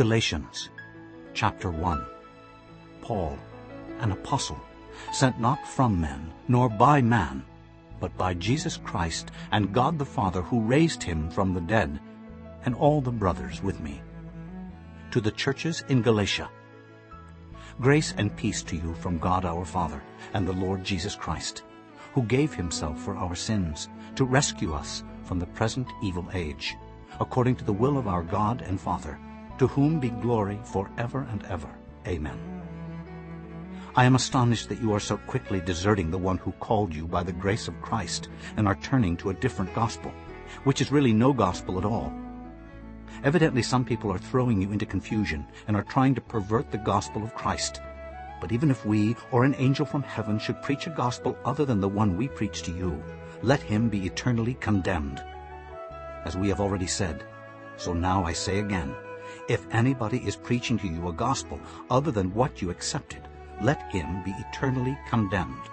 Galatians chapter 1 Paul, an apostle, sent not from men, nor by man, but by Jesus Christ and God the Father who raised him from the dead, and all the brothers with me. To the churches in Galatia, Grace and peace to you from God our Father and the Lord Jesus Christ, who gave himself for our sins to rescue us from the present evil age, according to the will of our God and Father, to whom be glory forever and ever. Amen. I am astonished that you are so quickly deserting the one who called you by the grace of Christ and are turning to a different gospel, which is really no gospel at all. Evidently some people are throwing you into confusion and are trying to pervert the gospel of Christ. But even if we or an angel from heaven should preach a gospel other than the one we preach to you, let him be eternally condemned. As we have already said, so now I say again, if anybody is preaching to you a gospel other than what you accepted, let him be eternally condemned.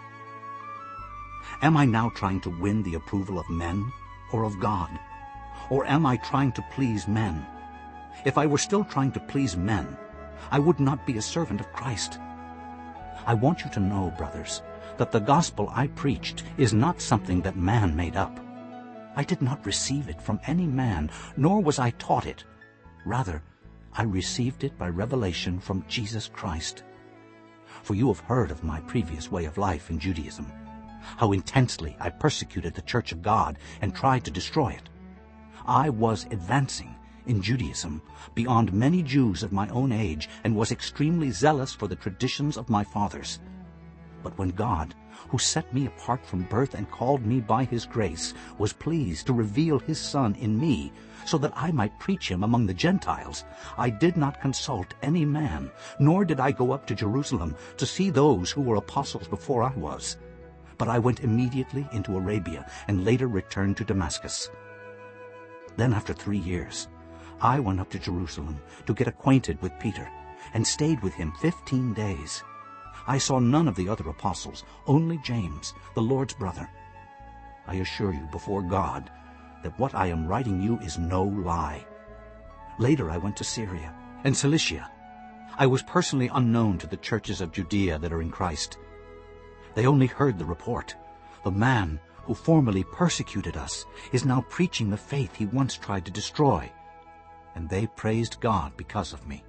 Am I now trying to win the approval of men or of God? Or am I trying to please men? If I were still trying to please men, I would not be a servant of Christ. I want you to know, brothers, that the gospel I preached is not something that man made up. I did not receive it from any man, nor was I taught it. Rather, I received it by revelation from Jesus Christ. For you have heard of my previous way of life in Judaism, how intensely I persecuted the church of God and tried to destroy it. I was advancing in Judaism beyond many Jews of my own age and was extremely zealous for the traditions of my fathers. But when God, who set me apart from birth and called me by his grace, was pleased to reveal his Son in me, so that I might preach him among the Gentiles, I did not consult any man, nor did I go up to Jerusalem to see those who were apostles before I was. But I went immediately into Arabia and later returned to Damascus. Then after three years, I went up to Jerusalem to get acquainted with Peter and stayed with him fifteen days. I saw none of the other apostles, only James, the Lord's brother. I assure you before God that what I am writing you is no lie. Later I went to Syria and Cilicia. I was personally unknown to the churches of Judea that are in Christ. They only heard the report. The man who formerly persecuted us, is now preaching the faith he once tried to destroy. And they praised God because of me.